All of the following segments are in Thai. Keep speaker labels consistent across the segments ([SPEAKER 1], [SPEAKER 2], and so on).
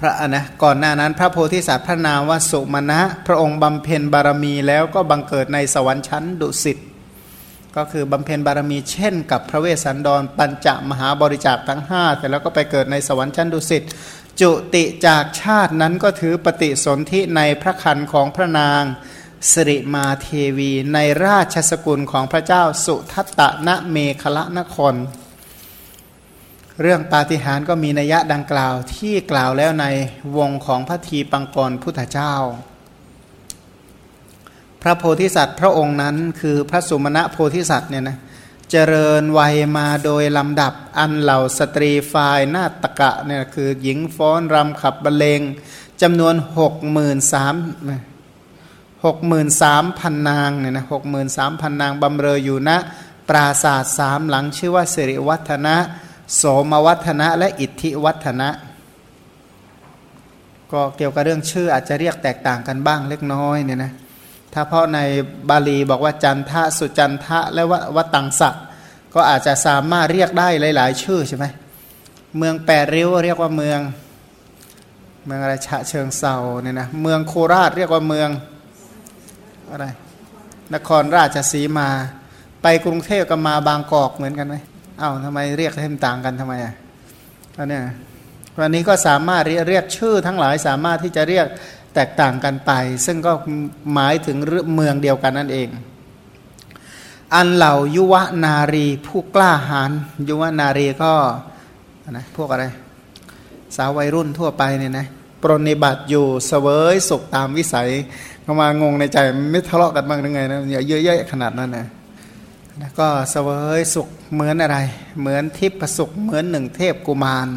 [SPEAKER 1] พระนะก่อนหน้านั้นพระโพธิสัตว์พระนามว่าสุมาณะพระองค์บำเพ็ญบารมีแล้วก็บังเกิดในสวรรค์ชั้นดุสิตก็คือบำเพ็ญบารมีเช่นกับพระเวสสันดร ปัญจมหาบริจาคทั้งห้าแต่แล้วก็ไปเกิดในสวรรค์ชั้นดุสิตจุติจากชาตินั้นก็ถือปฏิสนธิในพระคันของพระนางสิริมาเทวี ในราชสกุลของพระเจ้าสุทัตตะนะเมขละนคร เรื่องปาฏิหาริย์ก็มีนัยยะดังกล่าวที่กล่าวแล้วในวงของพระทีปังกรพุทธเจ้า พระโพธิสัตว์พระองค์นั้นคือพระสุมาณะโพธิสัตว์เนี่ยนะเจริญวัยมาโดยลำดับอันเหล่าสตรีฝ่ายนาตกะเนี่ยคือหญิงฟ้อนรำขับบรรเลงจำนวนหกหมื่นสามหกหมื่นสามพันนางเนี่ยนะหกหมื่นสามพันนางบำเรออยู่ณปราศาสตร์สามหลังชื่อว่าสิริวัฒนะ โสมวัฒนะและอิทธิวัฒนะ ก็เกี่ยวกับเรื่องชื่ออาจจะเรียกแตกต่างกันบ้างเล็กน้อยเนี่ยนะถ้าเพราะในบาลีบอกว่าจันทะสุจันทะและวัตังสักก็อาจจะสามารถเรียกได้หลาย ๆ ชื่อใช่ไหมเมืองแปดริ้วเรียกว่าเมือง เมืองอะไรฉะเชิงเซาเนี่ยนะเมืองโคราชเรียกว่าเมืองอะไรนครราชสีมา ไปกรุงเทพก็มาบางกอกเหมือนกันไหม เอา้าทำไมเรียกให้มันต่างกันทำไมอะอันนี้วันนี้ก็สามารถเรียกชื่อทั้งหลายสามารถที่จะเรียกแตกต่างกันไป ซึ่งก็หมายถึงเมืองเดียวกันนั่นเอง อันเหล่ายุวนารีผู้กล้าหาญยุวนารีก็นะพวกอะไร สาววัยรุ่นทั่วไปเนี่ยนะปรนิบัติอยู่เสวยสุขตามวิสัยเขามางงในใจไม่ทะเลาะกันบ้างหรือไงนะอย่าเยะขนาดนั้นนะ แล้วก็เสวยสุขเหมือนอะไร เหมือนทิพสุขเหมือนหนึ่งเทพกุมาร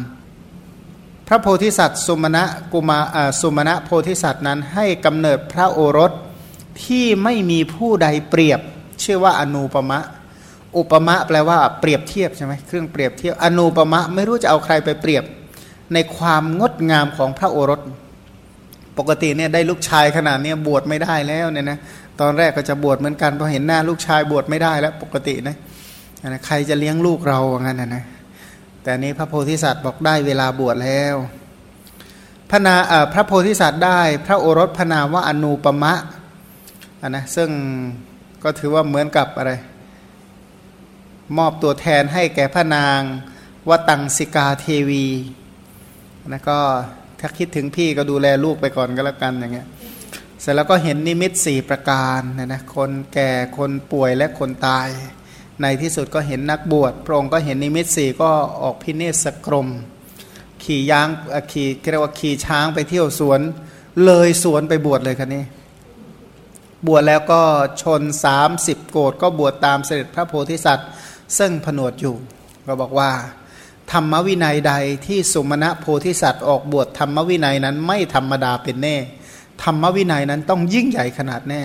[SPEAKER 1] พระโพธิสัตว์สุมาณะกุมาสุมาณะโพธิสัตว์นั้นให้กำเนิดพระโอรสที่ไม่มีผู้ใดเปรียบ ชื่อว่าอนุปมะ อุปมะแปลว่าเปรียบเทียบใช่ไหมเครื่องเปรียบเทียบอนุปมะไม่รู้จะเอาใครไปเปรียบ ในความงดงามของพระโอรส ปกติเนี่ยได้ลูกชายขนาดนี้บวชไม่ได้แล้วเนี่ยนะ ตอนแรกก็จะบวชเหมือนกันพอเห็นหน้าลูกชายบวชไม่ได้แล้วปกตินะนะใครจะเลี้ยงลูกเราอย่างนั้นนะแต่นี้พระโพธิสัตว์บอกได้เวลาบวชแล้วพระนาพระโพธิสัตว์ได้ พระโอรสพนาว่าอนุปมะนะซึ่งก็ถือว่าเหมือนกับอะไร มอบตัวแทนให้แก่พระนางวตังสิกาเทวีนะก็ถ้าคิดถึงพี่ก็ดูแลลูกไปก่อนก็แล้วกันอย่างเงี้ย เสร็จแล้วก็เห็นนิมิตสี่ประการนะนะคนแก่คนป่วยและคนตาย ในที่สุดก็เห็นนักบวชพระองค์ก็เห็นนิมิตสี่ก็ออกพิเนศกรม ขี่ยางขี่เรียกว่าขี่ช้างไปเที่ยวสวน เลยสวนไปบวชเลยคันนี้ บวชแล้วก็ชนสามสิบโกดก็บวชตามเสด็จพระโพธิสัตว์ ซึ่งผนวดอยู่ ก็บอกว่า ธรรมวินัยใดที่สุมาณะโพธิสัตว์ออกบวชธรรมวินัยนั้นไม่ธรรมดาเป็นแน่ ธรรมวินัยนั้นต้องยิ่งใหญ่ขนาดแน่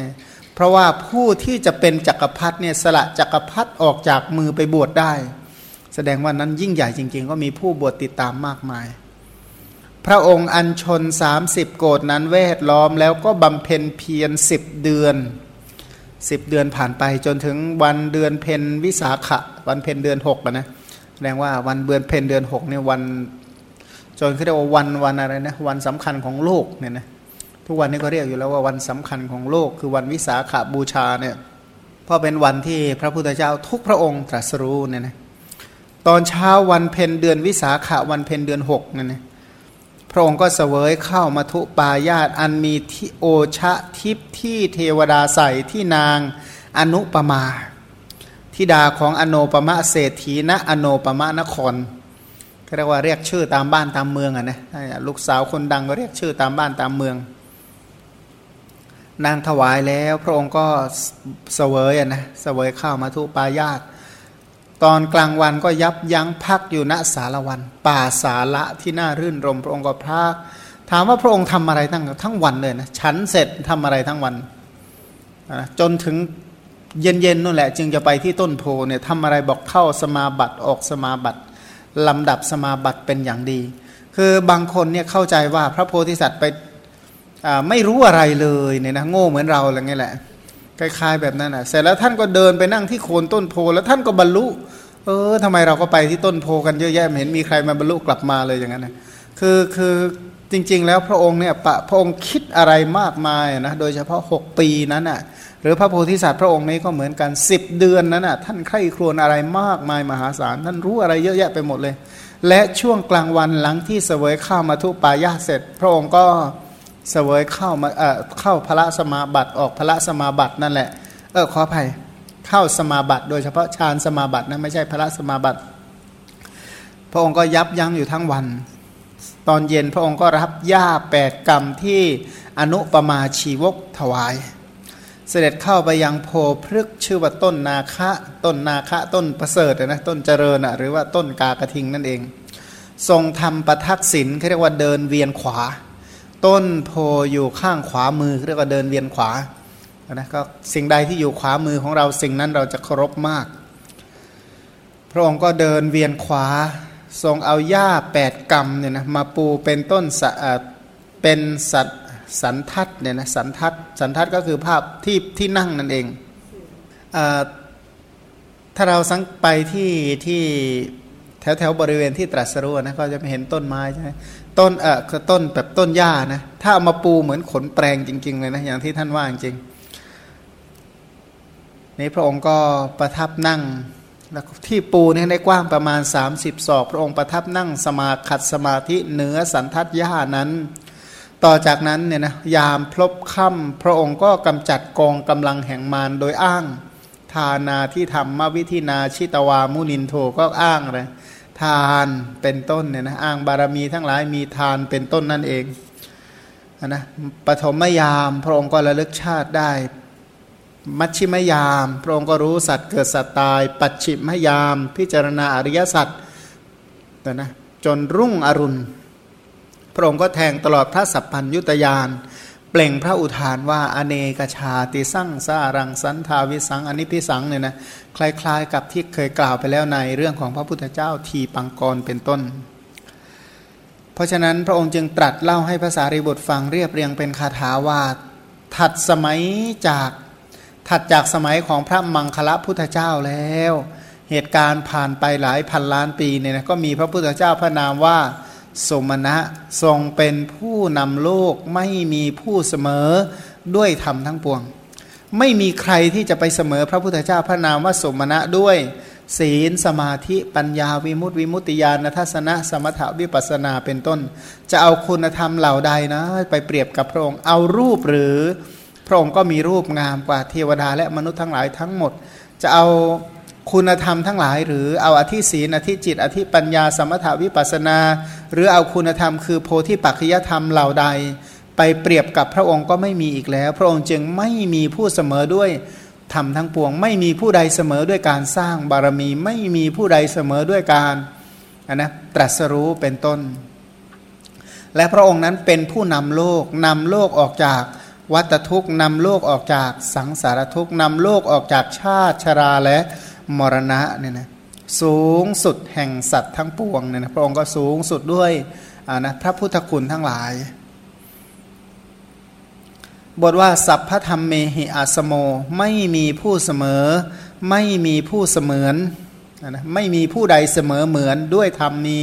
[SPEAKER 1] เพราะว่าผู้ที่จะเป็นจักรพรรดิเนี่ยสละจักรพรรดิออกจากมือไปบวชได้ แสดงว่านั้นยิ่งใหญ่จริง ๆ ก็มีผู้บวชติดตามมากมาย พระองค์อัญชน 30 โกฏินั้นแวดล้อมแล้วก็บำเพ็ญเพียรสิบเดือนสิบเดือนผ่านไปจนถึงวันเดือนเพ็ญวิสาขะ วันเพ็ญเดือนหกนะแสดงว่าวันเดือนเพ็ญเดือนหกเนี่ยวันจนเขาเรียกว่าวันวันอะไรนะวันสำคัญของโลกเนี่ยนะ ทุกวันนี้ก็เรียกอยู่แล้วว่าวันสำคัญของโลกคือวันวิสาขบูชาเนี่ยเพราะเป็นวันที่พระพุทธเจ้าทุกพระองค์ตรัสรู้เนี่ยนะตอนเช้าวันเพ็ญเดือนวิสาขะวันเพ็ญเดือนหกเนี่ยนะพระองค์ก็เสวยเข้ามาทุปายาตอันมีที่โอชะทิพที่เทวดาใส่ที่นางอนุปมาธิดาของอโนปมะเศรษฐีณอโนปมะนครเรียกว่าเรียกชื่อตามบ้านตามเมืองอะนะลูกสาวคนดังก็เรียกชื่อตามบ้านตามเมือง นางถวายแล้ว พระองค์ก็เสวยอะนะเสวยข้าวมาทุปายาตตอนกลางวันก็ยับยั้งพักอยู่ณสารวัน ป่าสาละที่น่ารื่นรม พระองค์ก็พักถามว่าพระองค์ทำอะไรทั้งทั้งวันเลยนะฉันเสร็จทำอะไรทั้งวันจนถึงเย็นๆนั่นแหละ จึงจะไปที่ต้นโพเนี่ยทำอะไรบอกเข้าสมาบัติออกสมาบัติลำดับสมาบัติเป็นอย่างดี คือบางคนเนี่ยเข้าใจว่าพระโพธิสัตว์ไป ไม่รู้อะไรเลยเนี่ยนะโง่เหมือนเราอะไรเงี้ยแหละคล้ายๆแบบนั้นอะ เสร็จแล้วท่านก็เดินไปนั่งที่โคนต้นโพแล้วท่านก็บรรลุ เออทำไมเราก็ไปที่ต้นโพกันเยอะแยะไม่เห็นมีใครมาบรรลุกลับมาเลยอย่างนั้นนะคือคือจริง ๆ แล้วพระองค์เนี่ยพระองค์คิดอะไรมากมายนะโดยเฉพาะ 6 ปีนั้นอะหรือพระโพธิสัตว์พระองค์นี้ก็เหมือนกัน 10 เดือนนั้นอะท่านใคร่ครวญอะไรมากมายมหาศาลท่านรู้อะไรเยอะแยะไปหมดเลย และช่วงกลางวันหลังที่เสวยข้าวมาทุปายาเสร็จ พระองค์ก็เสวยเข้ามาเอ่อเข้าพระสมาบัติออกพระสมาบัตินั่นแหละเออขออภัยเข้าสมาบัติ โดยเฉพาะฌานสมาบัตินะไม่ใช่พระสมาบัติ พระองค์ก็ยับยั้งอยู่ทั้งวัน ตอนเย็นพระองค์ก็รับหญ้าแปดกรรมที่อนุปมาชีวกถวาย เสด็จเข้าไปยังโพพฤกชื่อว่าต้นนาคะต้นนาคะต้นประเสริฐนะต้นเจริญหรือว่าต้นกากระทิงนั่นเอง ทรงทำประทักษิณเขาเรียกว่าเดินเวียนขวา ต้นโพอยู่ข้างขวามือเรียกว่าเดินเวียนขวานะก็สิ่งใดที่อยู่ขวามือของเราสิ่งนั้นเราจะเคารพมาก พระองค์ก็เดินเวียนขวา ทรงเอาหญ้าแปดกรรมเนี่ยนะมาปูเป็นต้นเป็นสัตสันทัดเนี่ยนะสันทัดสันทัดก็คือภาพที่ที่นั่งนั่นเองอถ้าเราสังไปที่ที่แถวแถวบริเวณที่ตรัสรู้นะก็จะเห็นต้นไม้ใช่ไหม ต้นเออคือต้นแบบต้นหญ้านะถ้าเอามาปูเหมือนขนแปลงจริง ๆ เลยนะอย่างที่ท่านว่าจริงนี้พระองค์ก็ประทับนั่งแล้วที่ปูนี่ได้กว้างประมาณ 30ศอกพระองค์ประทับนั่งสมาขัดสมาธิเหนือสันทัดย่านั้น ต่อจากนั้นเนี่ยนะยามพลบค่ำพระองค์ก็กำจัดกองกำลังแห่งมารโดยอ้าง ทานาที่ทำมวิธินาชิตวามุนินโทก็อ้างเลย ทานเป็นต้นเนี่ยนะอ้างบารมีทั้งหลายมีทานเป็นต้นนั่นเองนะปฐมยามพระองค์ก็ระลึกชาติได้ มัชชิมยาม พระองค์ก็รู้สัตว์เกิดสัตว์ตาย ปัจฉิมยาม พิจารณาอริยสัจแต่นะจนรุ่งอรุณ พระองค์ก็แทงตลอดพระสัพพัญยุตยาน เปล่งพระอุทานว่าอเนกชาติสั่งสารังสันทาวิสังอนิพิสังเนี่ยนะคล้ายๆ กับที่เคยกล่าวไปแล้วในเรื่องของพระพุทธเจ้าทีปังกรเป็นต้น เพราะฉะนั้นพระองค์จึงตรัสเล่าให้ภาษารีบุตรฟังเรียบเรียงเป็นคาถาว่าถัดสมัยจากถัดจากสมัยของพระมังคละพุทธเจ้าแล้ว เหตุการณ์ผ่านไปหลายพันล้านปีเนี่ยนะก็มีพระพุทธเจ้าพระนามว่า สมณะทรงเป็นผู้นำโลกไม่มีผู้เสมอด้วยธรรมทั้งปวง ไม่มีใครที่จะไปเสมอพระพุทธเจ้าพระนามว่าสมณะด้วย ศีลสมาธิปัญญาวิมุตติวิมุตติญาณทัศนะ สมถะวิปัสนาเป็นต้น จะเอาคุณธรรมเหล่าใดนะ ไปเปรียบกับพระองค์เอารูปหรือ พระองค์ก็มีรูปงามกว่าเทวดาและมนุษย์ทั้งหลายทั้งหมด จะเอา คุณธรรมทั้งหลายหรือเอาอธิศีนอธิจิต อธิปัญญาสมถาวิปัสนา หรือเอาคุณธรรมคือโพธิปัจจยธรรมเหล่าใด ไปเปรียบกับพระองค์ก็ไม่มีอีกแล้ว พระองค์จึงไม่มีผู้เสมอด้วยธรรมทั้งปวง ไม่มีผู้ใดเสมอด้วยการสร้างบารมี ไม่มีผู้ใดเสมอด้วยการนะตรัสรู้เป็นต้น และพระองค์นั้นเป็นผู้นำโลกนำโลกออกจากวัตทุกนำโลกออกจากสังสารทุกนำโลกออกจากชาติชราและ มรณะเนี่ยนะสูงสุดแห่งสัตว์ทั้งปวงเนี่ยนะพระองค์ก็สูงสุดด้วยนะพระพุทธคุณทั้งหลาย บทว่า สัพพธรรมเมหิอาสโม ไม่มีผู้เสมอ ไม่มีผู้เสมือนนะไม่มีผู้ใดเสมอเหมือนด้วยธรรมมี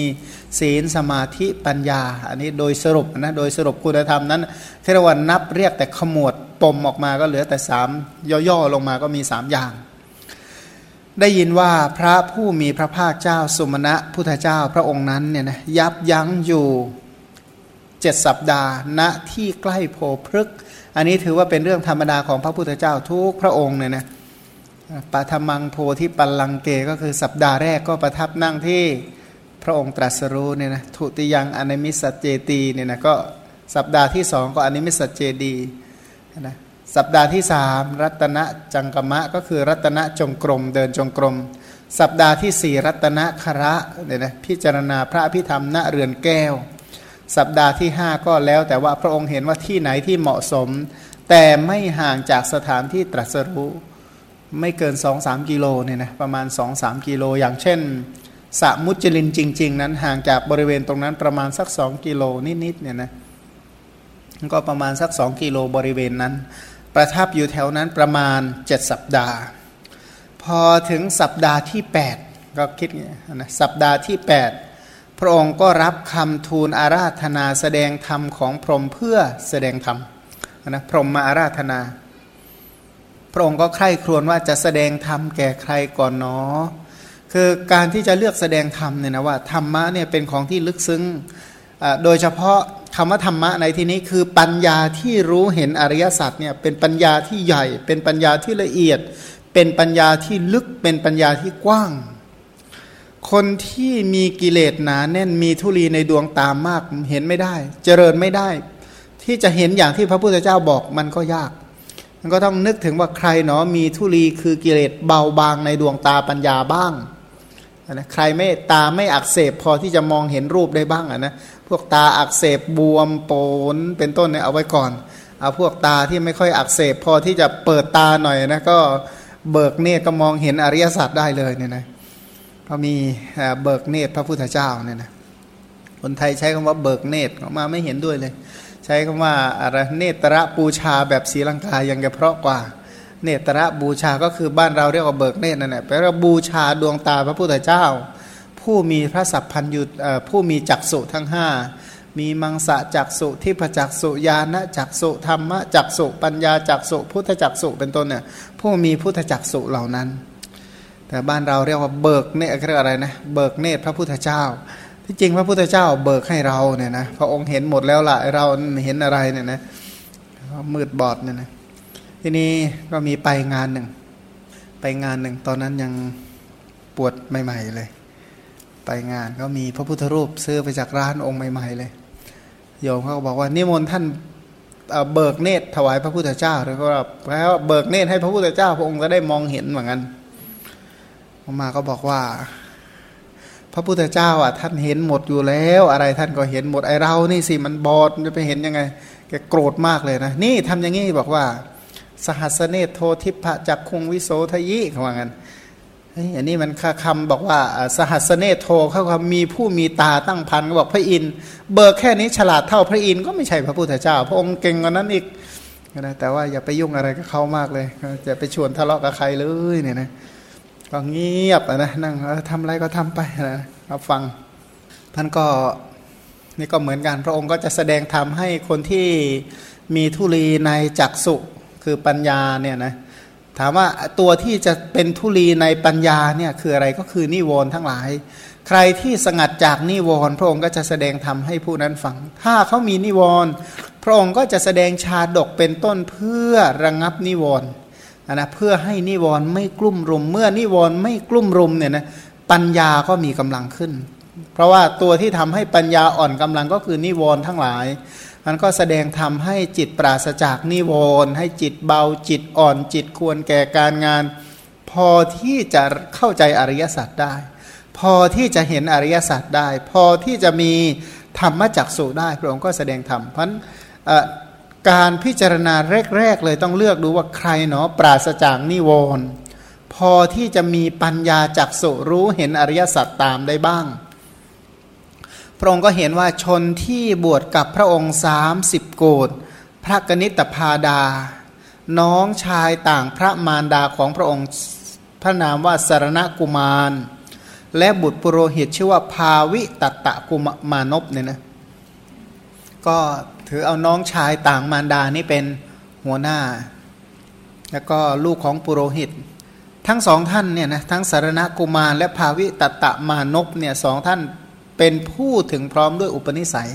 [SPEAKER 1] ศีลสมาธิปัญญา อันนี้โดยสรุปนะโดยสรุปคุณธรรมนั้นเทรวันนับเรียกแต่ขมวดปมออกมาก็เหลือแต่สามย่อๆลงมาก็มีสามอย่าง ได้ยินว่าพระผู้มีพระภาคเจ้าสุมาณะพุทธเจ้าพระองค์นั้นเนี่ยนะยับยั้งอยู่เจ็ดสัปดาห์ณที่ใกล้โพธิพฤกษ์อันนี้ถือว่าเป็นเรื่องธรรมดาของพระพุทธเจ้าทุกพระองค์เนี่ยนะปฐมังโพธิปัลลังเกก็คือสัปดาห์แรกก็ประทับนั่งที่พระองค์ตรัสรู้เนี่ยนะทุติยังอนิมิสเจติเนี่ยนะก็สัปดาห์ที่สองก็อนิมิสเจดีนะ สัปดาห์ที่สามรัตนจังกมะก็คือรัตนจงกรมเดินจงกรม สัปดาห์ที่สี่รัตนฆระเนี่ยนะพิจารณาพระพิธรรมณเรือนแก้ว สัปดาห์ที่ห้าก็แล้วแต่ว่าพระองค์เห็นว่าที่ไหนที่เหมาะสม แต่ไม่ห่างจากสถานที่ตรัสรู้ไม่เกินสองสามกิโลเนี่ยนะประมาณสองสามกิโลอย่างเช่นสะมุจลินจริง ๆ นั้นห่างจากบริเวณตรงนั้นประมาณสักสองกิโลนิดๆเนี่ยนะก็ประมาณสักสองกิโลบริเวณนั้น ประทับอยู่แถวนั้นประมาณเจ็ดสัปดาห์ พอถึงสัปดาห์ที่ 8 ก็คิดไงนะสัปดาห์ที่8พพระองค์ก็รับคำทูลอาราธนาแสดงธรรมของพรหมเพื่อแสดงธรรมนะพรหมมาอาราธนา พระองค์ก็ใคร่ครวญว่าจะแสดงธรรมแก่ใครก่อนเนาะคือการที่จะเลือกแสดงธรรมเนี่ยนะว่าธรรมะเนี่ยเป็นของที่ลึกซึ้งโดยเฉพาะ คำว่าธรรมะในที่นี้คือปัญญาที่รู้เห็นอริยสัจเนี่ยเป็นปัญญาที่ใหญ่ เป็นปัญญาที่ละเอียด เป็นปัญญาที่ลึกเป็นปัญญาที่กว้าง คนที่มีกิเลสหนาแน่นมีทุลีในดวงตามากเห็นไม่ได้ เจริญไม่ได้ ที่จะเห็นอย่างที่พระพุทธเจ้าบอกมันก็ยาก มันก็ต้องนึกถึงว่าใครเนาะมีทุลีคือกิเลสเบาบางในดวงตาปัญญาบ้างนะใครไม่ตาไม่อักเสบพอที่จะมองเห็นรูปได้บ้างอะนะ วกตาอักเสบบวมโปนเป็นต้นเนี่ยเอาไว้ก่อน เอาพวกตาที่ไม่ค่อยอักเสบพอที่จะเปิดตาหน่อยนะก็เบิกเนตรก็มองเห็นอริยสัจได้เลยเนี่ยนะก็มีเบิกเนตรพระพุทธเจ้าเนี่ยนะคนไทยใช้คำว่าเบิกเนตรออกมาไม่เห็นด้วยเลย ใช้คำว่าอะไรเนตระปูชาแบบศรีลังกายังจะเพราะกว่า เนตระบูชาก็คือบ้านเราเรียกว่าเบิกเนตรนั่นแหละแปลว่าบูชาดวงตาพระพุทธเจ้า ผู้มีพระสัพพัญญูผู้มีจักษุทั้งห้ามีมังสะจักสุทิพจักสุญาณจักสุธรรมจักสุปัญญาจักสุพุทธจักสุเป็นต้นเนี่ยผู้มีพุทธจักสุเหล่านั้น แต่บ้านเราเรียกว่าเบิกเนตเรียกอะไรนะเบิกเนตพระพุทธเจ้า ที่จริงพระพุทธเจ้าเบิกให้เราเนี่ยนะพระองค์เห็นหมดแล้วล่ะเราเห็นอะไรเนี่ยนะมืดบอดเนี่ยนะทีนี้ก็มีไปงานหนึ่งไปงานหนึ่งตอนนั้นยังปวดใหม่ ๆ เลย ไปงานก็มีพระพุทธรูปซื้อไปจากร้านองค์ใหม่ๆเลย โยมเขาก็บอกว่านิมนต์ท่านเบิกเนตรถวายพระพุทธเจ้าแล้วก็แล้วเบิกเนตรให้พระพุทธเจ้า พระองค์ก็ได้มองเห็นเหมือนกันมาก็บอกว่า พระพุทธเจ้าอะท่านเห็นหมดอยู่แล้ว อะไรท่านก็เห็นหมดไอเรานี่สิมันบอดจะไปเห็นยังไงแกโกรธมากเลยนะนี่ทำอย่างนี้บอกว่า สหัสเนโททิพะจักคุงวิโสทยิเขาว่างั้น อันนี้มันคำบอกว่าสหัสเนโทเขาคำมีผู้มีตาตั้งพันก็บอกพระอินทร์เบิกแค่นี้ฉลาดเท่าพระอินทร์ก็ไม่ใช่พระพุทธเจ้า พระองค์เก่งกว่านั้นอีกนะแต่ว่าอย่าไปยุ่งอะไรกับเขามากเลยจะไปชวนทะเลาะกับใครเลยเนี่ยนะก็เงียบนะนั่งทำอะไรก็ทำไปนะรับฟังท่านก็นี่ก็เหมือนกันพระองค์ก็จะแสดงธรรมให้คนที่มีทุลีในจักสุคือปัญญาเนี่ยนะ ถามว่าตัวที่จะเป็นทุลีในปัญญาเนี่ยคืออะไรก็คือนิวรณ์ทั้งหลาย ใครที่สงัดจากนิวรณ์พระองค์ก็จะแสดงธรรมให้ผู้นั้นฟัง ถ้าเขามีนิวรณ์พระองค์ก็จะแสดงชาดกเป็นต้นเพื่อระงงับนิวรณ์นะเพื่อให้นิวรณ์ไม่กลุ่มรุม เมื่อนิวรณ์ไม่กลุ่มรุมเนี่ยนะปัญญาก็มีกำลังขึ้น เพราะว่าตัวที่ทำให้ปัญญาอ่อนกำลังก็คือนิวรณ์ทั้งหลาย มันก็แสดงทำให้จิตปราศจากนิวรณ์ให้จิตเบาจิตอ่อนจิตควรแก่การงาน พอที่จะเข้าใจอริยสัจได้ พอที่จะเห็นอริยสัจได้ พอที่จะมีธรรมจักสุได้พระองค์ก็แสดงธรรมเพราะการพิจารณาแรก ๆ เลยต้องเลือกดูว่าใครเนาะปราศจากนิวรณ์พอที่จะมีปัญญาจักสุรู้เห็นอริยสัจตามได้บ้าง ระองค์ก็เห็นว่าชนที่บวชกับพระองค์สามสิบโกดพระกนิตพาดา น้องชายต่างพระมารดาของพระองค์พระนามว่าสารณกุมาร และบุตรปุโรหิตชื่อว่าภาวิตตะกุมานพเนี่ยนะก็ถือเอาน้องชายต่างมารดานี่เป็นหัวหน้า แล้วก็ลูกของปุโรหิต ทั้งสองท่านเนี่ยนะทั้งสารณกุมารและภาวิตตะมานพเนี่ยสองท่าน เป็นผู้ถึงพร้อมด้วยอุปนิสัย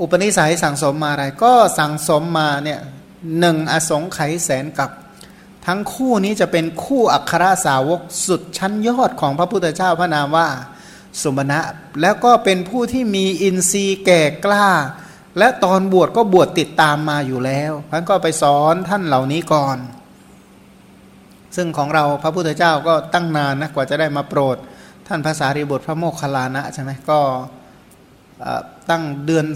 [SPEAKER 1] อุปนิสัยสั่งสมมาอะไร ก็สั่งสมมาเนี่ยหนึ่งอสงไขยแสนกับ ทั้งคู่นี้จะเป็นคู่อัครสาวกสุดชั้นยอดของพระพุทธเจ้าพระนามว่าสุมาณะแล้วก็เป็นผู้ที่มีอินทรีย์แก่กล้า และตอนบวชก็บวชติดตามมาอยู่แล้วท่านก็ไปสอนท่านเหล่านี้ก่อน ซึ่งของเราพระพุทธเจ้าก็ตั้งนานนะกว่าจะได้มาโปรด ท่านภาษารีบุตรพระโมคคัลลานะใช่ไหมก็ตั้งเดือน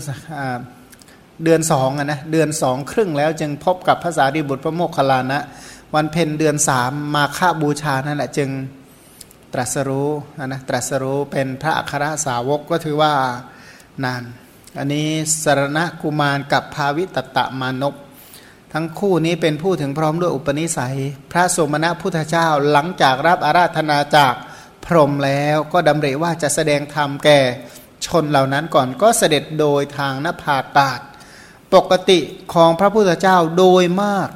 [SPEAKER 1] เดือนสองนะเดือนสองครึ่งแล้วจึงพบกับภาษารีบุตรพระโมคคัลลานะ วันเพ็ญเดือนสามมาฆบูชานั่นแหละจึงตรัสรู้นะตรัสรู้เป็นพระอัครสาวกก็ถือว่านาน อันนี้สารณกุมารกับภาวิตตะมานพทั้งคู่นี้เป็นผู้ถึงพร้อมด้วยอุปนิสัย พระสมณะพุทธเจ้าหลังจากรับอาราธนาจาก พรหมแล้วก็ดำริว่าจะแสดงธรรมแก่ชนเหล่านั้นก่อนก็เสด็จโดยทางนภาอากาศปกติของพระพุทธเจ้าโดยมาก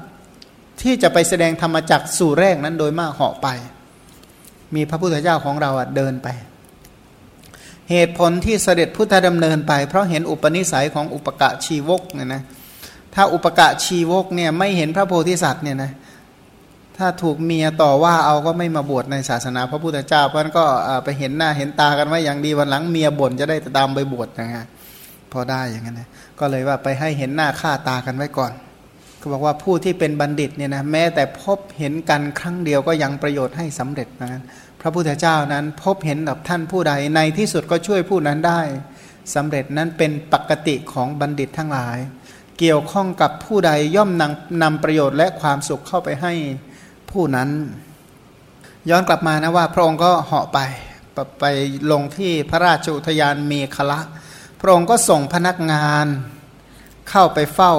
[SPEAKER 1] ที่จะไปแสดงธรรมจักสู่แรกนั้นโดยมากเหาะไป มีพระพุทธเจ้าของเราเดินไป เหตุผลที่เสด็จพุทธดำเนินไป เพราะเห็นอุปนิสัยของอุปกะชีวกเนี่ยนะถ้าอุปกะชีวกเนี่ยไม่เห็นพระโพธิสัตว์เนี่ยนะ ถ้าถูกเมียต่อว่าเอาก็ไม่มาบวชในศาสนาพระพุทธเจ้าเพราะนั้นก็ไปเห็นหน้าเห็นตากันไว้อย่างดีวันหลังเมียบ่นจะได้ตามไปบวชนะฮะพอได้อย่างนั้นนะก็เลยว่าไปให้เห็นหน้าค่าตากันไว้ก่อนก็บอกว่าผู้ที่เป็นบัณฑิตเนี่ยนะแม้แต่พบเห็นกันครั้งเดียวก็ยังประโยชน์ให้สำเร็จนะพระพุทธเจ้านั้นพบเห็นกับท่านผู้ใดในที่สุดก็ช่วยผู้นั้นได้สำเร็จนั้นเป็นปกติของบัณฑิตทั้งหลาย เกี่ยวข้องกับผู้ใดย่อมนำนำประโยชน์และความสุขเข้าไปให้ ผู้นั้น ย้อนกลับมานะว่า พระองค์ก็เหาะไปไปลงที่พระราชอุทยานเมฆละ พระองค์ก็ส่งพนักงานเข้าไปเฝ้า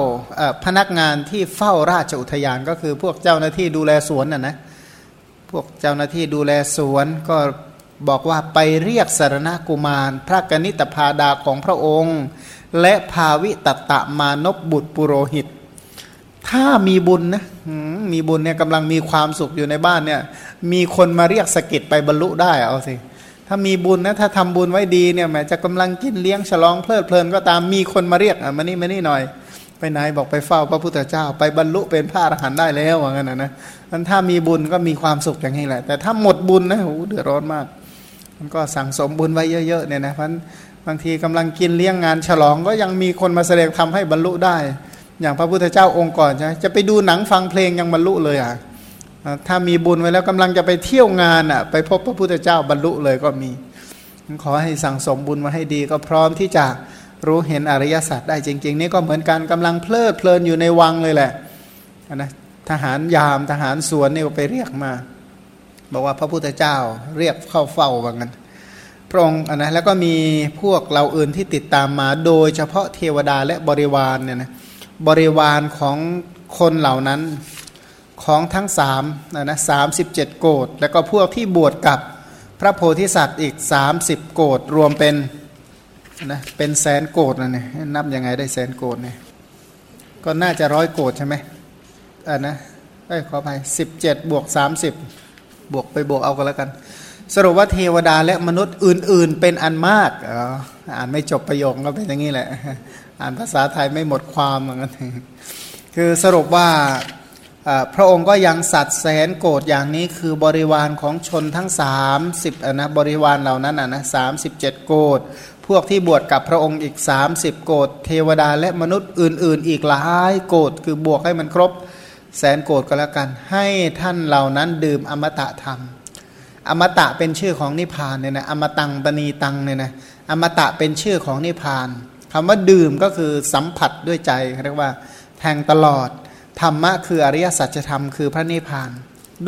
[SPEAKER 1] พนักงานที่เฝ้าราชอุทยานก็คือพวกเจ้าหน้าที่ดูแลสวนน่ะนะพวกเจ้าหน้าที่ดูแลสวนก็บอกว่าไปเรียกสารณกุมาร พระกนิตพาดาของพระองค์ และภาวิตตะมานพบุตรปุโรหิต ถ้ามีบุญนะมีบุญเนี่ยกำลังมีความสุขอยู่ในบ้านเนี่ย มีคนมาเรียกสกิดไปบรรลุได้เอาสิถ้ามีบุญนะถ้าทำบุญไว้ดีเนี่ยแม้จะกำลังกินเลี้ยงฉลองเพลิดเพลินก็ตามมีคนมาเรียกอะมานี่มานี่หน่อย ไปไหนบอกไปเฝ้าพระพุทธเจ้า ไปบรรลุเป็นพระอรหันต์ได้แล้วว่างั้นนะนะมันถ้ามีบุญก็มีความสุขอย่างนี้แหละ แต่ถ้าหมดบุญนะโอ้เดือดร้อนมาก มันก็สั่งสมบุญไว้เยอะๆเนี่ยนะเพราะบางทีกำลังกินเลี้ยงงานฉลองก็ยังมีคนมาแสดงทำให้บรรลุได้ อย่างพระพุทธเจ้าองค์ก่อนใช่จะไปดูหนังฟังเพลงยังบรรลุเลยอะถ้ามีบุญไว้แล้วกำลังจะไปเที่ยวงานอะไปพบพระพุทธเจ้าบรรลุเลยก็มี ขอให้สั่งสมบุญมาให้ดีก็พร้อมที่จะรู้เห็นอริยสัจได้จริง ๆ นี่ก็เหมือนกันกำลังเพลิดเพลินอยู่ในวังเลยแหละนะทหารยามทหารสวนนี่ก็ไปเรียกมา บอกว่าพระพุทธเจ้าเรียกเข้าเฝ้าว่างั้นพระองค์นะแล้วก็มีพวกเราอื่นที่ติดตามมาโดยเฉพาะเทวดาและบริวารเนี่ยนะ บริวารของคนเหล่านั้นของทั้งสามนะนะสามสิบเจ็ดโกดแล้วก็พวกที่บวชกับพระโพธิสัตว์อีก 30 โกดรวมเป็นนะเป็นแสนโกดนะเนี่ยนับยังไงได้แสนโกดเนี่ยก็น่าจะร้อยโกดใช่ไหมอ่านะไอ้ขออภัยสิบเจ็ดบวกสามสิบบวกไปบวกเอากันแล้วกัน สรุปว่าเทวดาและมนุษย์อื่น ๆ เป็นอันมากอ๋ออ่านไม่จบประโยคก็เป็นอย่างนี้แหละ อ่านภาษาไทยไม่หมดความเหมือนกันคือสรุปว่าพระองค์ก็ยังสัตว์แสนโกรธอย่างนี้คือบริวารของชนทั้ง 30นะบริวารเหล่านั้นนะสามสิบเจ็ดโกรธพวกที่บวชกับพระองค์อีก 30 โกรธเทวดาและมนุษย์อื่น ๆ อีกหลายโกรธคือบวกให้มันครบแสนโกรธก็แล้วกัน ให้ท่านเหล่านั้นดื่มอมตะธรรม อมตะเป็นชื่อของนิพพานเนี่ยนะอมตังปณีตังเนี่ยนะอมตะเป็นชื่อของนิพพาน คำว่าดื่มก็คือสัมผัสด้วยใจเรียกว่า แทงตลอด ธรรมะคืออริยสัจธรรมคือพระนิพพาน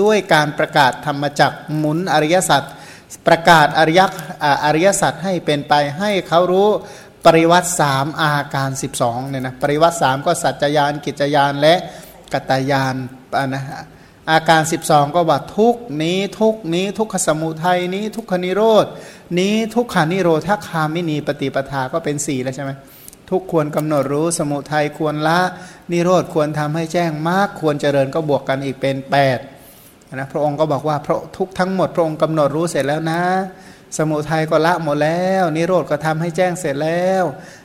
[SPEAKER 1] ด้วยการประกาศธรรมจักหมุนอริยสัจประกาศอริยอริยสัจให้เป็นไปให้เขารู้ปริวัติสามอาการ12เนี่ยนะปริวัติสามก็สัจจยานกิจยานและกัตยานนะ อาการ 12 ก็ว่าทุกนี้ทุกนี้ทุกขสมุทัยนี้ทุกขนิโรดนี้ทุกขานิโรธาคามินีปฏิปทาก็เป็น4แล้วใช่ไหมทุกควรกำหนดรู้สมุทัยควรละนิโรธควรทำให้แจ้งมากควรเจริญก็บวกกันอีกเป็น8นะพระองค์ก็บอกว่าพระทุกทั้งหมดพระองค์กำหนดรู้เสร็จแล้วนะ สมุทัยก็ละหมดแล้ว นิโรธก็ทำให้แจ้งเสร็จแล้ว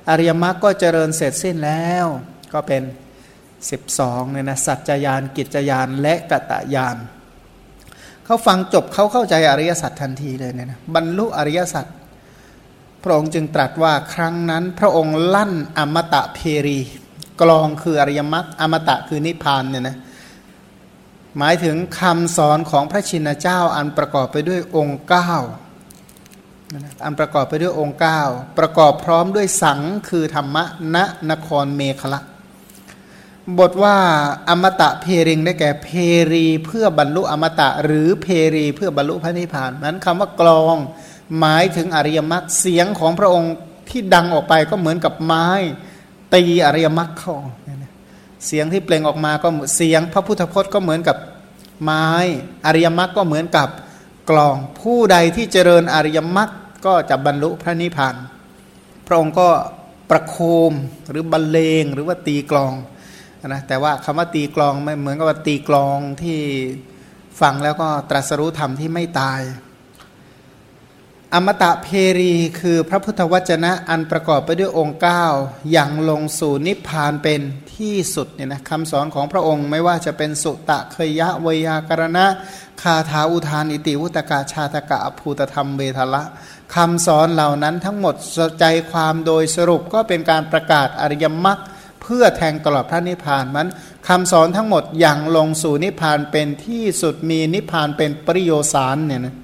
[SPEAKER 1] อริยมรรคก็เจริญเสร็จสิ้นแล้ว ก็เป็น 12เนี่ยนะสัจจยานกิจยานและกตยานเขาฟังจบเขาเข้าใจอริยสัจทันทีเลยเนี่ยนะบรรลุอริยสัจพระองค์จึงตรัสว่าครั้งนั้นพระองค์ลั่นอมตะเพรี กลองคืออริยมรรคอมตะคือนิพพานเนี่ยนะหมายถึงคำสอนของพระชินเจ้าอันประกอบไปด้วยองค์เก้าอันประกอบไปด้วยองค์เก้าประกอบพร้อมด้วยสังคือธรรมะณนครเมฆละ บทว่าอมตะเพริงได้แก่เพรีเพื่อบรรลุอมตะหรือเพรีเพื่อบรรลุพระนิพพานนั้นคำว่ากลองหมายถึงอริยมรรคเสียงของพระองค์ที่ดังออกไปก็เหมือนกับไม้ ตีอริยมรรคเข้าเสียงที่เปล่งออกมาก็เสียงพระพุทธพจน์ก็เหมือนกับไม้ อริยมรรคก็เหมือนกับกลองผู้ใดที่เจริญอริยมรรคก็จะบรรลุพระนิพพานพระองค์ก็ประโคมหรือบรรเลงหรือว่าตีกลอง นะแต่ว่าคำว่าตีกลองไม่เหมือนกับว่าตีกลองที่ฟังแล้วก็ตรัสรู้ธรรมที่ไม่ตาย อมตะเพรีคือพระพุทธวจนะอันประกอบไปด้วยองค์ 9 อย่างลงสู่นิพพานเป็นที่สุดเนี่ยนะคำสอนของพระองค์ไม่ว่าจะเป็นสุตะเคยยะวยากรณะ คาถาอุทานอิติวุตกาชาตกะภูตธรรมเวทละคำสอนเหล่านั้นทั้งหมดใจความโดยสรุปก็เป็นการประกาศอริยมรรค เพื่อแทงตลอดพระนิพพานมันคำสอนทั้งหมดอย่างลงสู่นิพพานเป็นที่สุดมีนิพพานเป็นปริโยสารเนี่ยนะ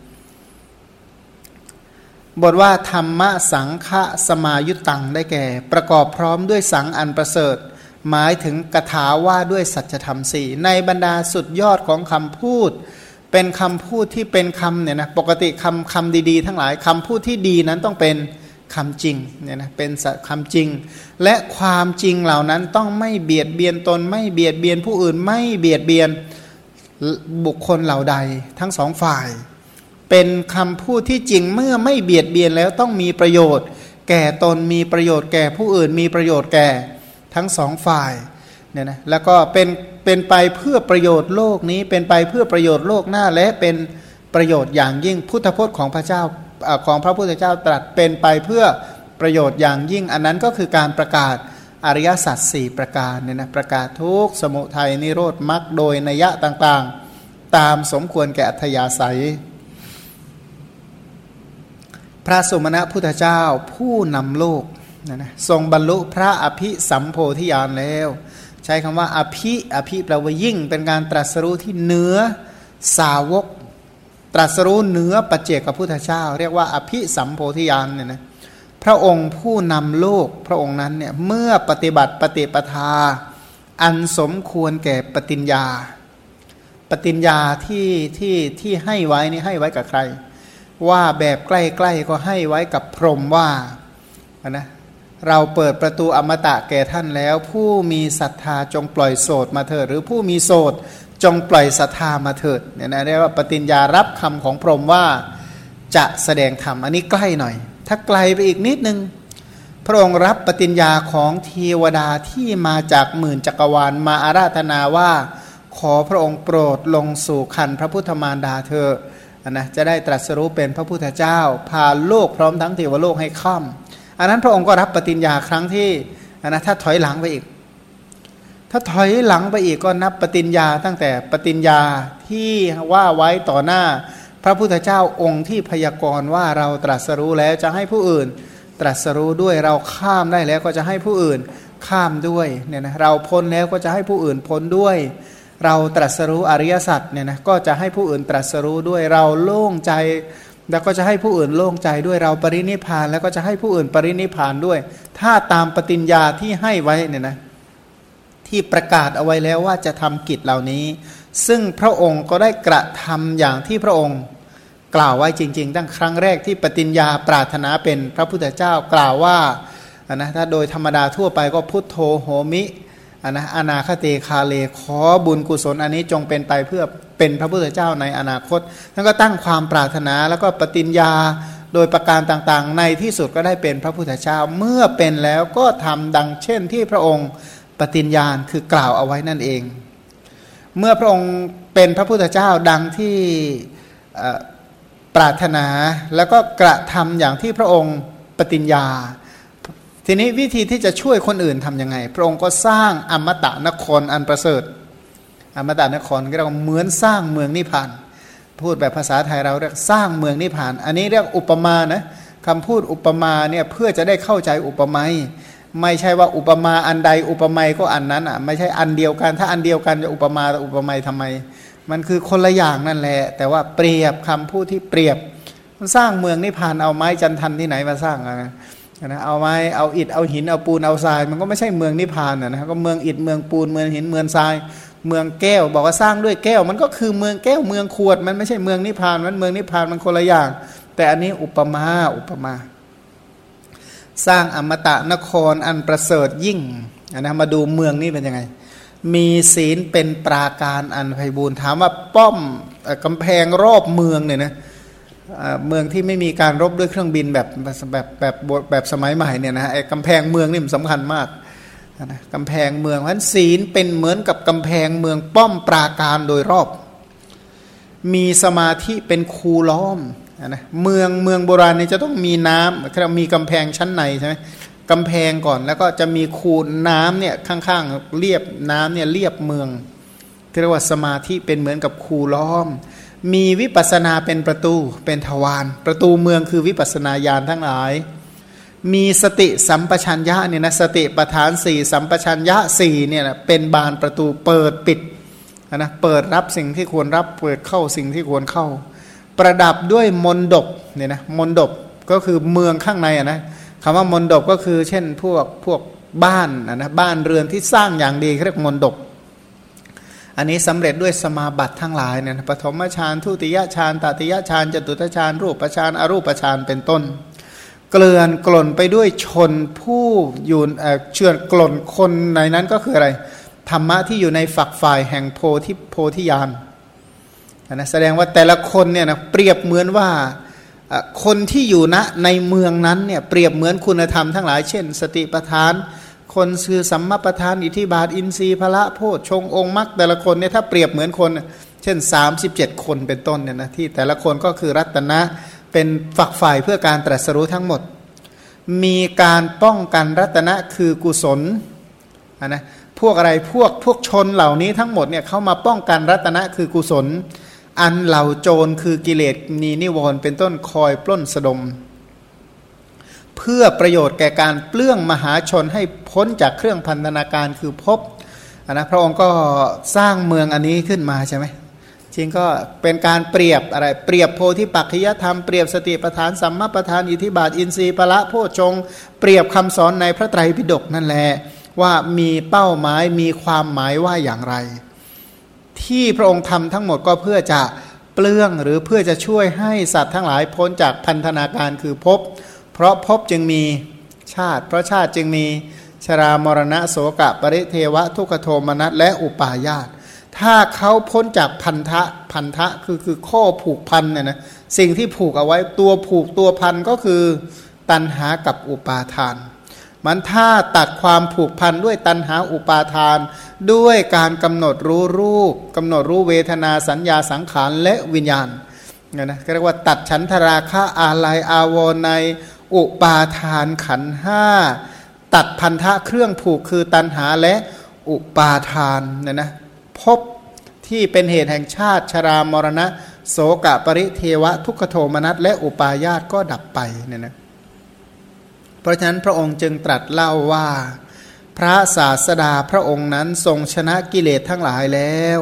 [SPEAKER 1] บทว่าธรรมะสังฆะสมายุตังได้แก่ ประกอบพร้อมด้วยสังอันประเสริฐ หมายถึงกถาว่าด้วยสัจธรรมสี่ในบรรดาสุดยอดของคำพูด เป็นคำพูดที่เป็นคำเนี่ยนะปกติคำคำดีๆ ทั้งหลายคำพูดที่ดีนั้นต้องเป็น คำจริงเนี่ยนะเป็นคำจริง และความจริงเหล่านั้นต้องไม่เบียดเบียนตน ไม่เบียดเบียนผู้อื่นไม่เบียดเบียนบุคคลเหล่าใดทั้งสองฝ่าย เป็นคำพูดที่จริงเมื่อไม่เบียดเบียนแล้วต้องมีประโยชน์ แก่ตนมีประโยชน์แก่ผู้อื่นมีประโยชน์แก่ทั้งสองฝ่ายเนี่ยนะแล้วก็เป็นเป็นไปเพื่อประโยชน์โลกนี้เป็นไปเพื่อประโยชน์โลกหน้าและเป็นประโยชน์อย่างยิ่งพุทธพจน์ของพระเจ้า ของพระพุทธเจ้าตรัสเป็นไปเพื่อประโยชน์อย่างยิ่งอันนั้นก็คือการประกาศอริยสัจสี่ประการเนี่ยนะประกาศทุกสมุทัยนิโรธมรรคโดยนัยะต่างๆ ตามสมควรแก่อัธยาศัย พระสมณะพุทธเจ้าผู้นำโลกนะนะทรงบรรลุพระอภิสัมโพธิญาณแล้ว ใช้คำว่าอภิอภิแปลว่ายิ่งเป็นการตรัสรู้ที่เนื้อสาวก ตรัสรู้เหนือปัจเจกพุทธเจ้า เรียกว่าอภิสัมโพธิญาณเนี่ยนะพระองค์ผู้นำโลกพระองค์นั้นเนี่ยเมื่อปฏิบัติปฏิปทา อันสมควรแก่ปฏิญญา ปฏิญญาที่ที่ที่ให้ไว้นี่ให้ไว้กับใคร ว่าแบบใกล้ๆก็ให้ไว้กับพรหมว่านะเราเปิดประตูอมตะแก่ท่านแล้ว ผู้มีศรัทธาจงปล่อยโสดมาเถิดหรือผู้มีโสด จงปล่อยศรัทธามาเถิดเนี่ยนะเรียกว่าปฏิญญารับคำของพรหมว่าจะแสดงธรรมอันนี้ใกล้หน่อย ถ้าไกลไปอีกนิดนึง พระองค์รับปฏิญญาของเทวดาที่มาจากหมื่นจักรวาลมาอาราธนาว่า ขอพระองค์โปรดลงสู่คันพระพุทธมารดาเธอนะจะได้ตรัสรู้เป็นพระพุทธเจ้า พาโลกพร้อมทั้งเทวโลกให้ข้ามอันนั้นพระองค์ก็รับปฏิญญาครั้งที่นะถ้าถอยหลังไปอีก ถ้าถอยหลังไปอีกก็นับปฏิญญาตั้งแต่ปฏิญญาที่ว่าไว้ต่อหน้า พระพุทธเจ้าองค์ที่พยากรณ์ว่าเราตรัสรู้แล้วจะให้ผู้อื่น ตรัสรู้ด้วยเราข้ามได้แล้วก็จะให้ผู้อื่นข้ามด้วยเนี่ยนะเราพ้นแล้วก็จะให้ผู้อื่นพ้นด้วย เราตรัสรู้อริยสัจเนี่ยนะก็จะให้ผู้อื่นตรัสรู้ด้วยเราโล่งใจ แล้วก็จะให้ผู้อื่นโล่งใจด้วยเราปรินิพานแล้วก็จะให้ผู้อื่นปรินิพานด้วย ถ้าตามปฏิญญาที่ให้ไว้เนี่ยนะ ที่ประกาศเอาไว้แล้วว่าจะทำกิจเหล่านี้ ซึ่งพระองค์ก็ได้กระทำอย่างที่พระองค์ กล่าวไว้จริง ๆ ตั้งครั้งแรกที่ปฏิญญาปรารถนาเป็นพระพุทธเจ้ากล่าวว่านะถ้าโดยธรรมดาทั่วไปก็พุทโธโหมินนะอนาคเตคาเลขอบุญกุศลอันนี้จงเป็นไปเพื่อเป็นพระพุทธเจ้าในอนาคตท่านก็ตั้งความปรารถนาแล้วก็ปฏิญญาโดยประการต่างๆ ในที่สุดก็ได้เป็นพระพุทธเจ้าเมื่อเป็นแล้วก็ทำดังเช่นที่พระองค์ ปฏิญญาณคือกล่าวเอาไว้นั่นเอง เมื่อพระองค์เป็นพระพุทธเจ้าดังที่ปรารถนาแล้วก็กระทำอย่างที่พระองค์ปฏิญญา ทีนี้วิธีที่จะช่วยคนอื่นทํำยังไง พระองค์ก็สร้างอมตะนครอันประเสริฐ อมตะนครก็เรียกว่าเหมือนสร้างเมืองนิพพาน พูดแบบภาษาไทยเราเรียกสร้างเมืองนิพพาน อันนี้เรียกอุปมานะคำพูดอุปมาเนี่ยเพื่อจะได้เข้าใจอุปมา ไม่ใช่ว่าอุปมาอันใดอุปไมยก็อันนั้นอะไม่ใช่อันเดียวกัน ถ้าอันเดียวกันจะอุปมาอุปไมยทำไม มันคือคนละอย่างนั่นแหละ แต่ว่าเปรียบคำพูดที่เปรียบมันสร้างเมืองนิพานเอาไม้จันทันที่ไหนมาสร้างนะนะเอาไม้เอาอิฐเอาหินเอาปูนเอาทราย มันก็ไม่ใช่เมืองนิพานนะก็เมืองอิฐเมืองปูนเมืองหินเมืองทราย เมืองแก้ว บอกว่าสร้างด้วยแก้ว มันก็คือเมืองแก้วเมืองขวด มันไม่ใช่เมืองนิพานมันเมืองนิพานมันคนละอย่าง แต่อันนี้อุปมาอุปมา สร้างอมตะนครอันประเสริฐยิ่งนะมาดูเมืองนี่เป็นยังไง มีศีลเป็นปราการอันไพบูรณ์ถามว่าป้อมกำแพงรอบเมืองเนี่ยนะเมืองที่ไม่มีการรบด้วยเครื่องบินแบบแบบแบบแบบสมัยใหม่เนี่ยนะไอ้กำแพงเมืองนี่มันสำคัญมากนะกำแพงเมืองเพราะศีลเป็นเหมือนกับกำแพงเมืองป้อมปราการโดยรอบ มีสมาธิเป็นคูล้อม นะเมืองเมืองโบราณนี่จะต้องมีน้ำเรามีกำแพงชั้นในใช่ไหมกำแพงก่อนแล้วก็จะมีคูน้ำเนี่ยข้างๆเรียบน้ำเนี่ยเรียบเมืองเรียกว่าสมาธิเป็นเหมือนกับคูล้อม มีวิปัสนาเป็นประตูเป็นทวารประตูเมืองคือวิปัสนาญาณทั้งหลาย มีสติสัมปชัญญะเนี่ยนะสติประธานสี่สัมปชัญญะสี่เนี่ยเป็นบานประตูเปิดปิดนะเปิดรับสิ่งที่ควรรับเปิดเข้าสิ่งที่ควรเข้า ประดับด้วยมนดบเนี่ยนะมนดบก็คือเมืองข้างในอะนะคำว่ามนดบก็คือ เช่นพวกพวกบ้านนะบ้านเรือนที่สร้างอย่างดีเรียกมนดบอันนี้สำเร็จด้วยสมาบัติทั้งหลายเนี่ยปฐมฌานทุติยฌานตติยฌานจตุตฌานรูปฌานอรูปฌานเป็นต้น เกลื่อนกล่นไปด้วยชนผู้อยู่เชื่อกล่นคนในนั้นก็คืออะไร ธรรมะที่อยู่ในฝักฝ่ายแห่งโพธิโพธิญาณ นะแสดงว่าแต่ละคนเนี่ยนะเปรียบเหมือนว่าคนที่อยู่ณในเมืองนั้นเนี่ยเปรียบเหมือนคุณธรรมทั้งหลายเช่น สติปทาน คนคือสัมมาประธาน อิทิบาท อินทรีย์พระโพชฌงองค์มรรคแต่ละคนเนี่ยถ้าเปรียบเหมือนคน เช่น 37 คนเป็นต้นเนี่ยนะที่แต่ละคนก็คือรัตนะเป็นฝักฝ่ายเพื่อการตรัสรู้ทั้งหมด มีการป้องกันรัตนะคือกุศลนะพวกอะไรพวกพวกชนเหล่านี้ทั้งหมดเนี่ยเข้ามาป้องกันรัตนะคือกุศล อันเหล่าโจรคือกิเลสนีนิวรณ์เป็นต้นคอยปล้นสะดม เพื่อประโยชน์แก่การเปลื้องมหาชนให้พ้นจากเครื่องพันธนาการคือพบนะพระองค์ก็สร้างเมืองอันนี้ขึ้นมาใช่ไหมจริงก็เป็นการเปรียบอะไรเปรียบโพธิปัจจยธรรมเปรียบสติปทานสัมมาปทานอิทิบาทอินทรีย์พละโพชง เปรียบคำสอนในพระไตรปิฎกนั่นแหละว่ามีเป้าหมายมีความหมายว่าอย่างไร ที่พระองค์ทำทั้งหมดก็เพื่อจะเปลื้องหรือเพื่อจะช่วยให้สัตว์ทั้งหลายพ้นจากพันธนาการคือพบเพราะพบจึงมีชาติ เพราะชาติจึงมีชรามรณะโสกะปริเทวะ ทุกขโทมนัสและอุปาญาตถ้าเขาพ้นจากพันธะพันธะคือคือข้อผูกพันเนี่ยนะสิ่งที่ผูกเอาไว้ตัวผูกตัวพันก็คือตันหากับอุปาทาน มันถ้าตัดความผูกพันด้วยตันหาอุปาทาน ด้วยการกำหนดรู้รูปกำหนดรู้เวทนาสัญญาสังขารและวิญญาณเนี่ยนะเรียกว่าตัดฉันทราคะอาลัยอาวรในอุปาทานขันห้าตัดพันธะเครื่องผูกคือตันหาและอุปาทานเนี่ยนะพบที่เป็นเหตุแห่งชาติชรามรณะ โสกะปริเทวะทุกขโทมนัสและอุปาญาตก็ดับไปเนี่ยนะ เพราะฉะนั้นพระองค์จึงตรัสเล่าว่า พระศาสดาพระองค์นั้นทรงชนะกิเลสทั้งหลายแล้ว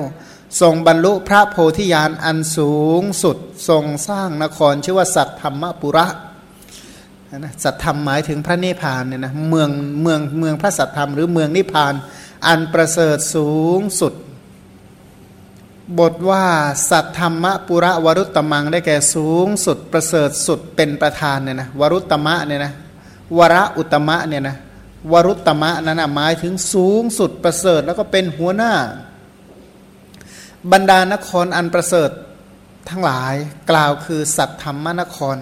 [SPEAKER 1] ทรงบรรลุพระโพธิญาณอันสูงสุดทรงสร้างนครชื่อว่าสัตธรรมปุระนะสัตธรรมหมายถึงพระนิพพานเนี่ยนะเมืองเมืองเมืองพระสัตธรรมหรือเมืองนิพพาน อันประเสริฐสูงสุด บทว่าสัตธรรมปุระวรุตตมังได้แก่สูงสุดประเสริฐสุดเป็นประธานเนี่ยนะวรุตตมะเนี่ยนะ วระอุตมะเนี่ยนะวรุตตมะนั้นนะหมายถึงสูงสุดประเสริฐแล้วก็เป็นหัวหน้า บรรดานครอันประเสริฐทั้งหลายกล่าวคือสัตธรรมนคร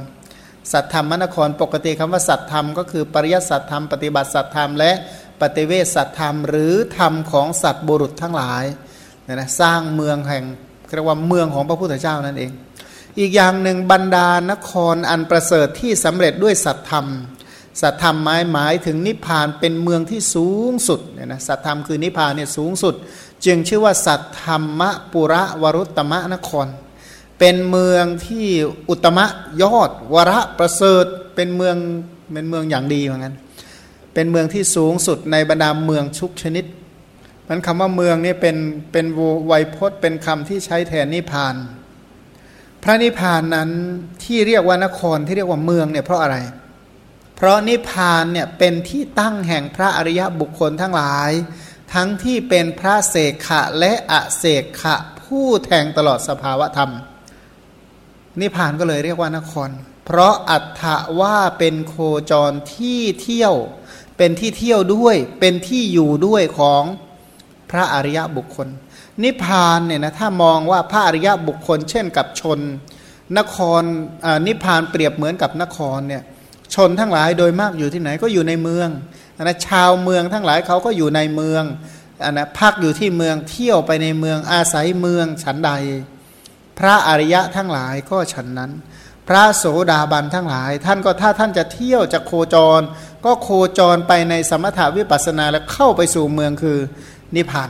[SPEAKER 1] สัตธรรมนครปกติคำว่าสัตธรรมก็คือปริยัติสัตธรรมปฏิบัติสัตธรรมและปฏิเวสสัตธรรม หรือธรรมของสัตว์บุรุษทั้งหลายเนี่ยนะสร้างเมืองแห่งเรียกว่าเมืองของพระพุทธเจ้านั่นเอง อีกอย่างหนึ่งบรรดานครอันประเสริฐที่สำเร็จด้วยสัตธรรม สัตธรรมหมายหมายถึงนิพพานเป็นเมืองที่สูงสุดเนี่ยนะสัตธรรมคือนิพพานเนี่ยสูงสุด จึงชื่อว่าสัตธรรมปุระวรุตตมะนคร เป็นเมืองที่อุตมะยอด วระประเสริฐเป็นเมืองเป็นเมืองอย่างดีเหมือนกันเป็นเมืองที่สูงสุดในบรรดาเมืองชุกชนิดมันคำว่าเมืองนี่เป็นเป็นไวยพจน์เป็นคำที่ใช้แทนนิพพาน พระนิพพานนั้นที่เรียกว่านครที่เรียกว่าเมืองเนี่ยเพราะอะไรเพราะนิพพานเนี่ยเป็นที่ตั้งแห่งพระอริยบุคคลทั้งหลาย ทั้งที่เป็นพระเสกขะและอเสกขะผู้แทงตลอดสภาวะธรรม นิพพานก็เลยเรียกว่านคร เพราะอัตถะว่าเป็นโคจรที่เที่ยว เป็นที่เที่ยวด้วยเป็นที่อยู่ด้วยของพระอริยบุคคล นิพพานเนี่ยนะถ้ามองว่าพระอริยบุคคล เช่นกับชน นครนิพพานเปรียบเหมือนกับนครเนี่ย ชนทั้งหลายโดยมากอยู่ที่ไหนก็อยู่ในเมืองนะชาวเมืองทั้งหลายเขาก็อยู่ในเมืองอันนะพักอยู่ที่เมืองเที่ยวไปในเมืองอาศัยเมืองฉันใด พระอริยะทั้งหลายก็ฉันนั้น พระโสดาบันทั้งหลาย ท่านก็ถ้าท่านจะเที่ยวจะโคจร ก็โคจรไปในสมถาวิปัสสนาแล้วเข้าไปสู่เมืองคือนิพพาน